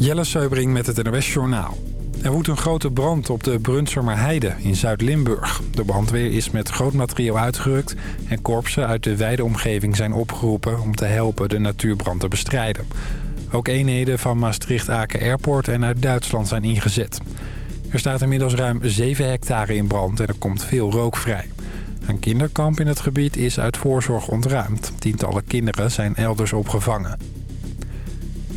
Jelle Seubring met het NOS Journaal. Er woedt een grote brand op de Brunsumer Heide in Zuid-Limburg. De brandweer is met groot materieel uitgerukt... en korpsen uit de wijde omgeving zijn opgeroepen... om te helpen de natuurbrand te bestrijden. Ook eenheden van Maastricht-Aken Airport en uit Duitsland zijn ingezet. Er staat inmiddels ruim 7 hectare in brand en er komt veel rook vrij. Een kinderkamp in het gebied is uit voorzorg ontruimd. Tientallen kinderen zijn elders opgevangen.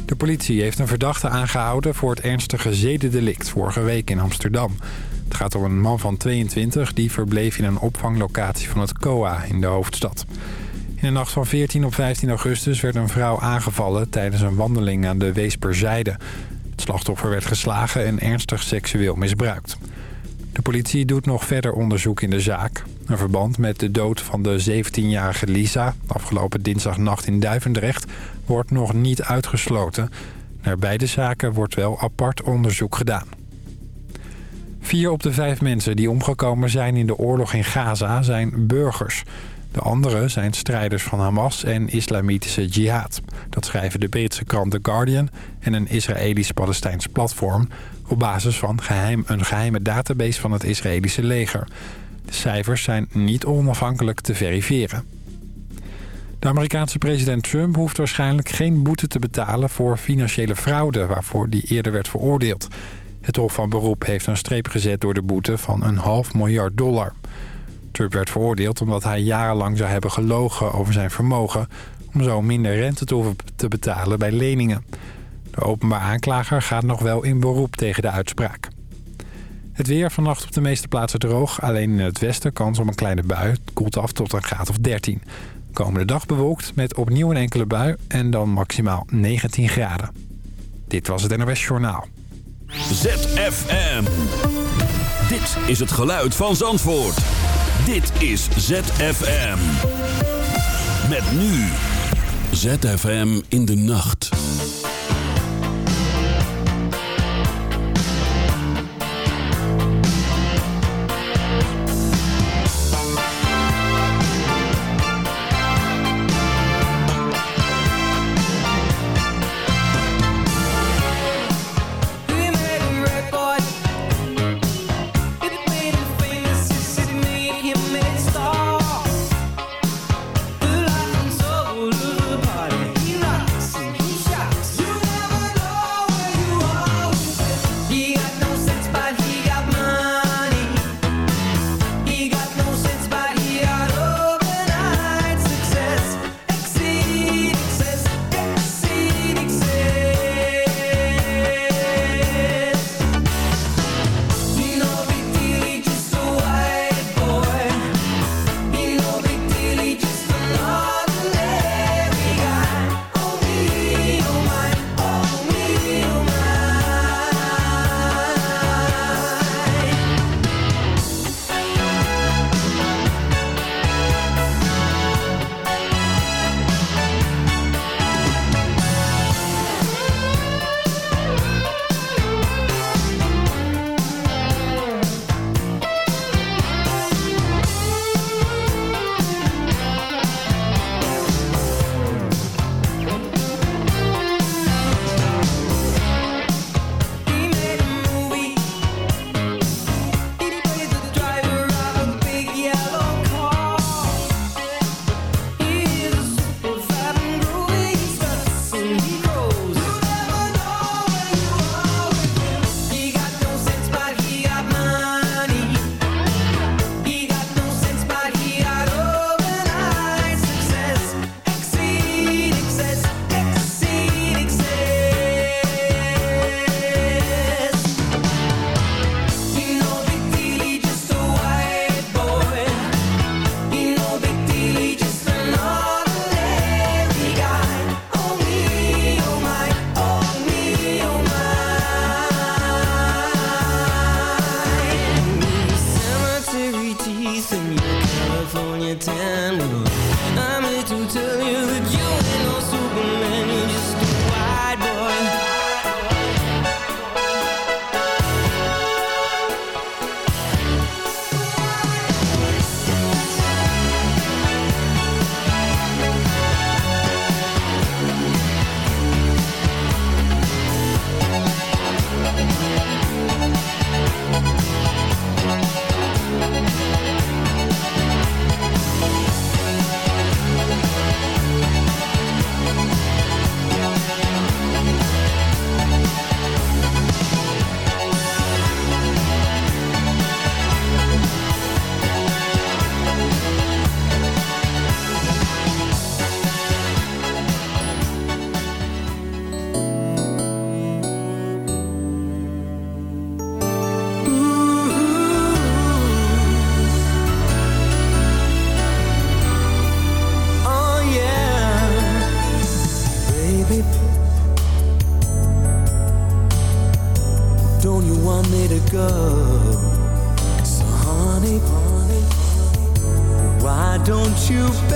De politie heeft een verdachte aangehouden voor het ernstige zedendelict vorige week in Amsterdam. Het gaat om een man van 22 die verbleef in een opvanglocatie van het COA in de hoofdstad. In de nacht van 14 op 15 augustus werd een vrouw aangevallen tijdens een wandeling aan de Weesperzijde. Het slachtoffer werd geslagen en ernstig seksueel misbruikt. De politie doet nog verder onderzoek in de zaak. Een verband met de dood van de 17-jarige Lisa, afgelopen dinsdagnacht in Duivendrecht, wordt nog niet uitgesloten. Naar beide zaken wordt wel apart onderzoek gedaan. Vier op de vijf mensen die omgekomen zijn in de oorlog in Gaza zijn burgers. De anderen zijn strijders van Hamas en islamitische jihad. Dat schrijven de Britse krant The Guardian en een Israëlisch-Palestijns platform... op basis van geheim, een geheime database van het Israëlische leger. De cijfers zijn niet onafhankelijk te verifiëren. De Amerikaanse president Trump hoeft waarschijnlijk geen boete te betalen... voor financiële fraude waarvoor die eerder werd veroordeeld. Het Hof van Beroep heeft een streep gezet door de boete van een half miljard dollar... Trump werd veroordeeld omdat hij jarenlang zou hebben gelogen over zijn vermogen... om zo minder rente te hoeven te betalen bij leningen. De openbaar aanklager gaat nog wel in beroep tegen de uitspraak. Het weer vannacht op de meeste plaatsen droog. Alleen in het westen kans op een kleine bui. Koelt af tot een graad of 13. Komende dag bewolkt met opnieuw een enkele bui en dan maximaal 19 graden. Dit was het NOS Journaal. ZFM. Dit is het geluid van Zandvoort. Dit is ZFM. Met nu. ZFM in de nacht. Go. So honey, why don't you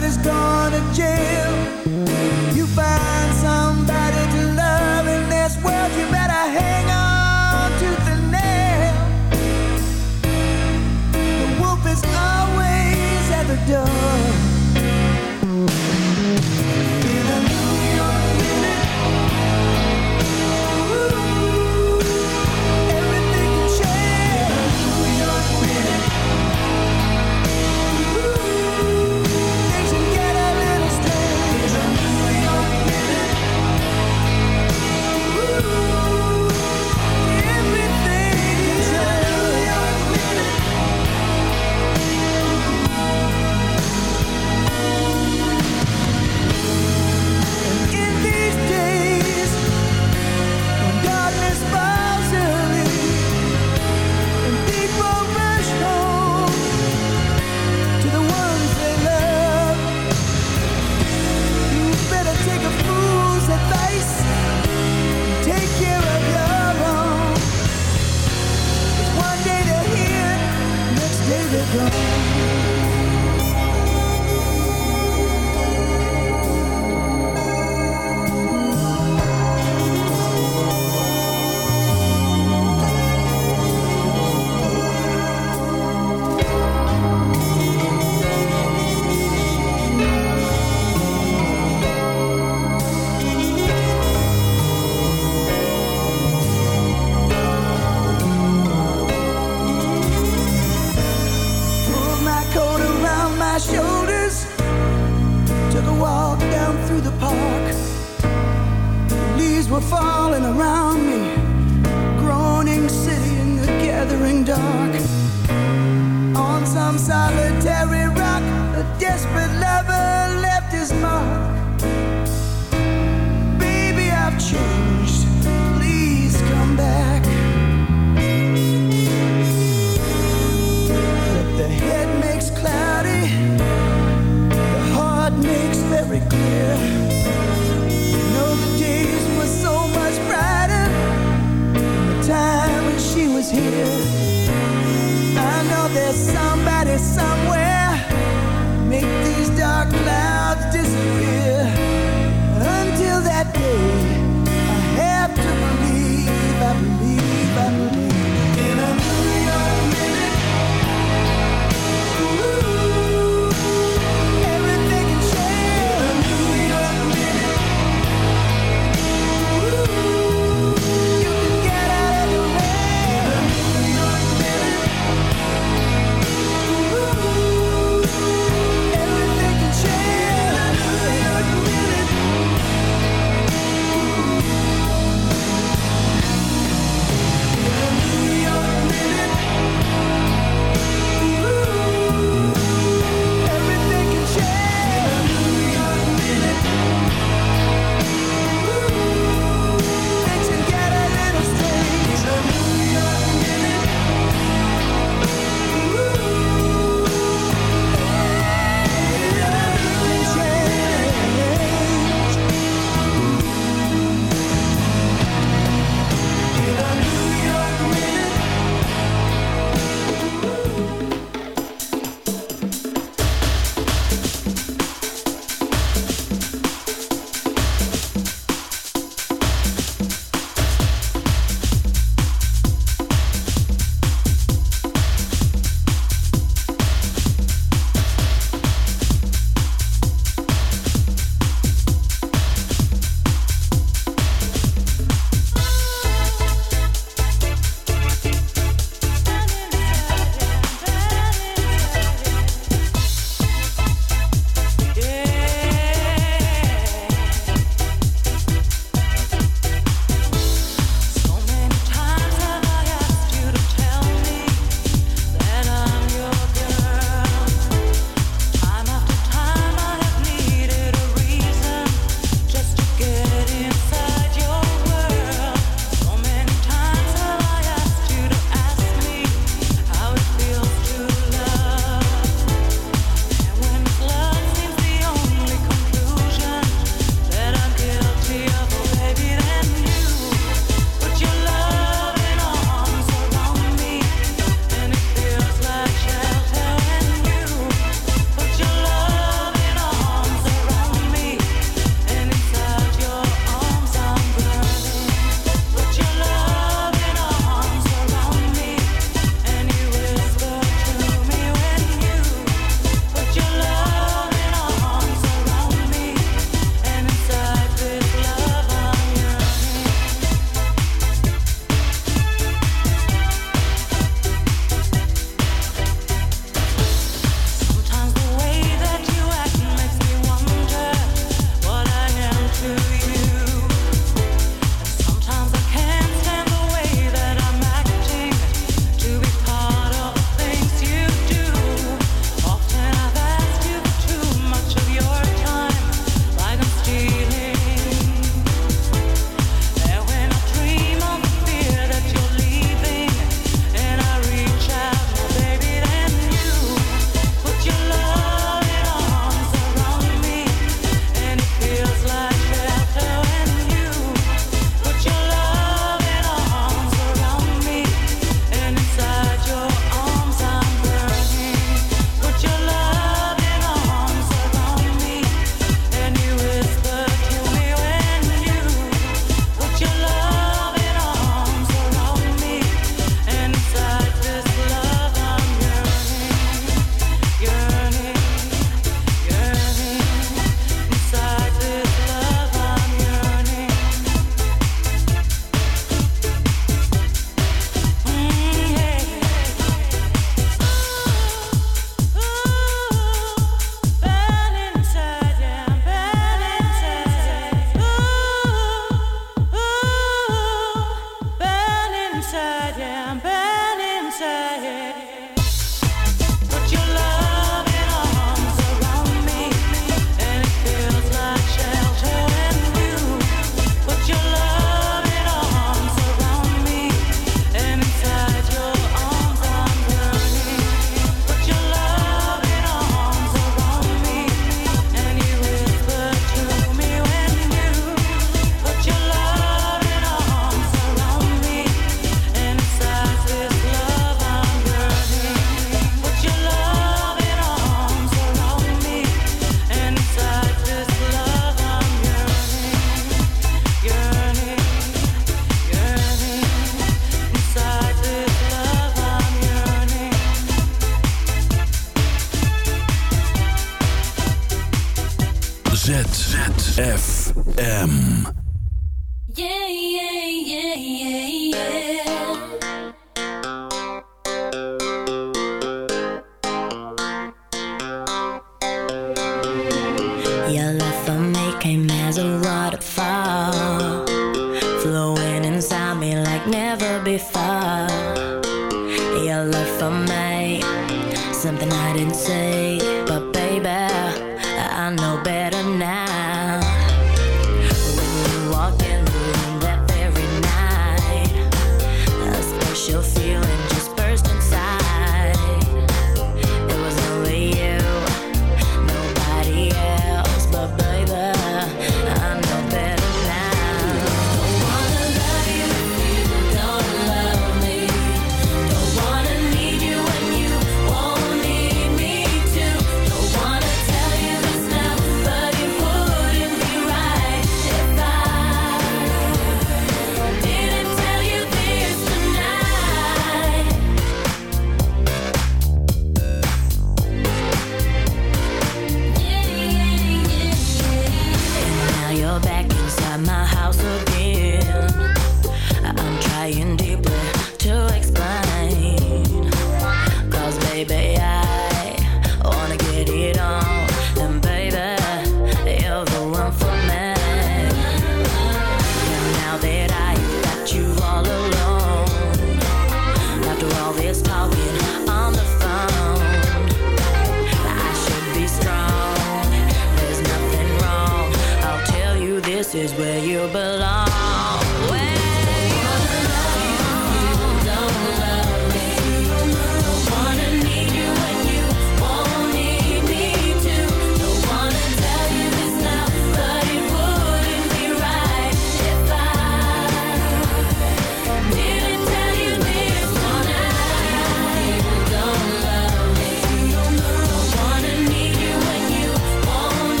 somebody's gone to jail, you find somebody dark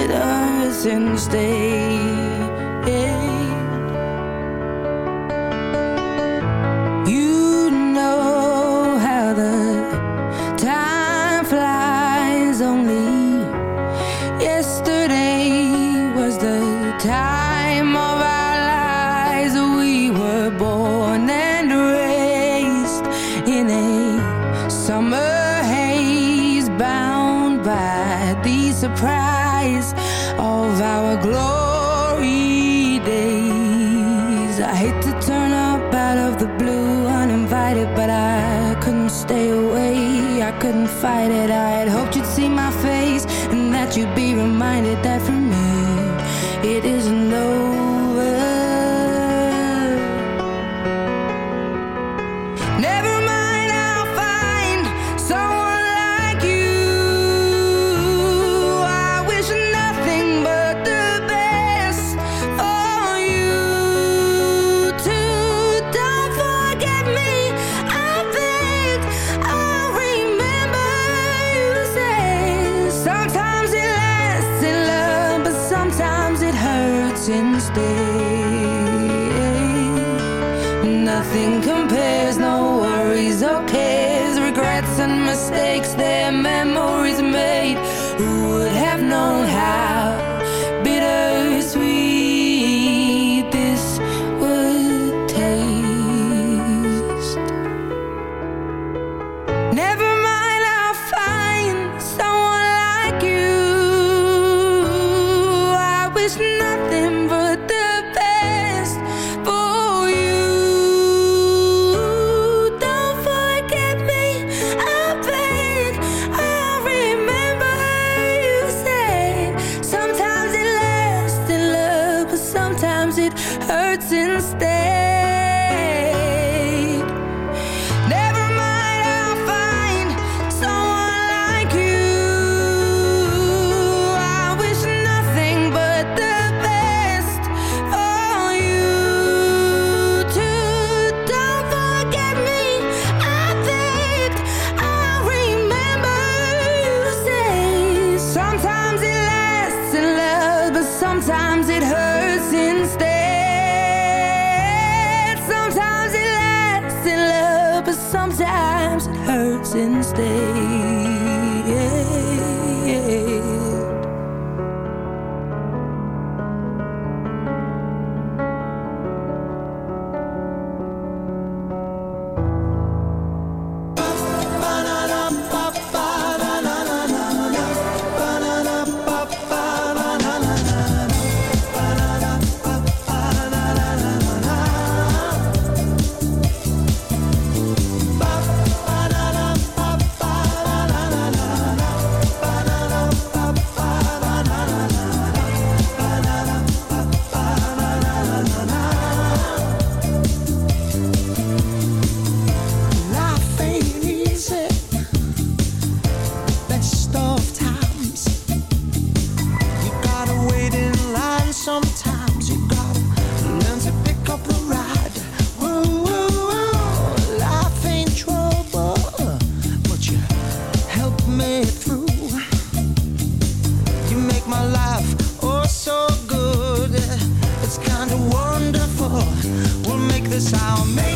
visit us and stay. fight it, I this our make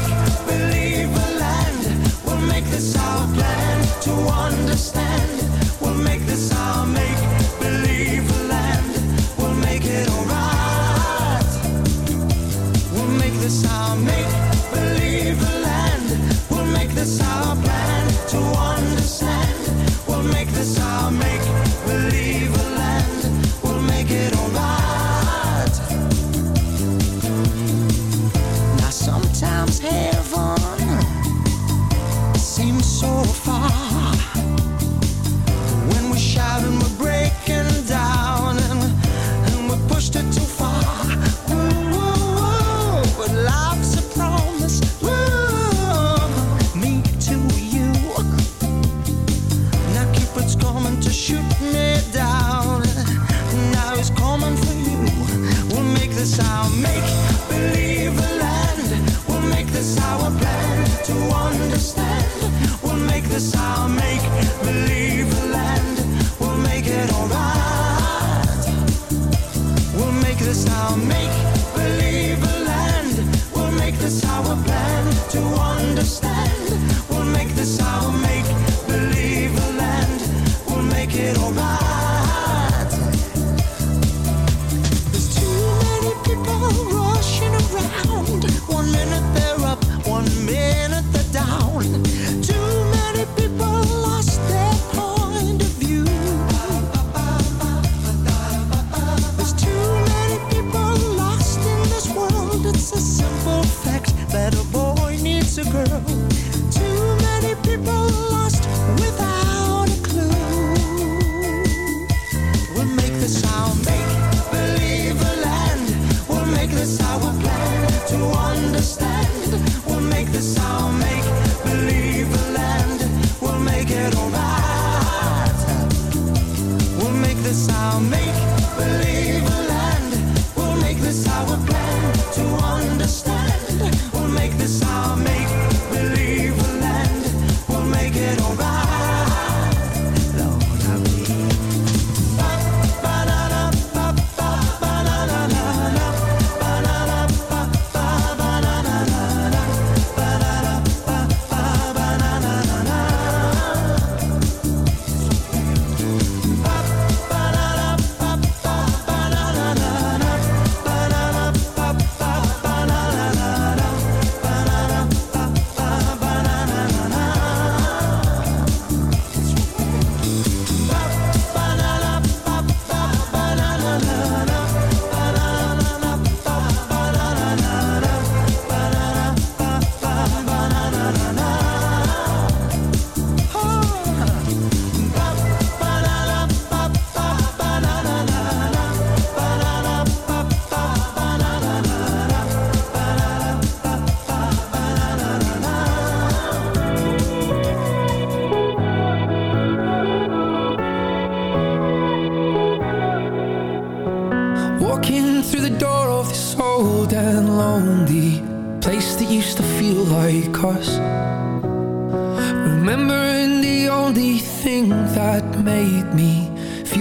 girl.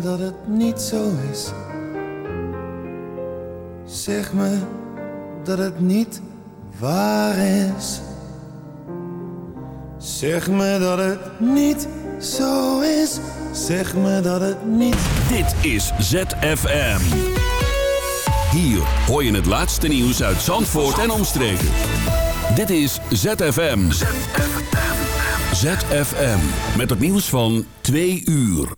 dat het niet zo is. Zeg me dat het niet waar is. Zeg me dat het niet zo is. Zeg me dat het niet. Dit is ZFM. Hier hoor je het laatste nieuws uit Zandvoort en omstreken. Dit is ZFM. ZFM. ZFM. Met het nieuws van 2 uur.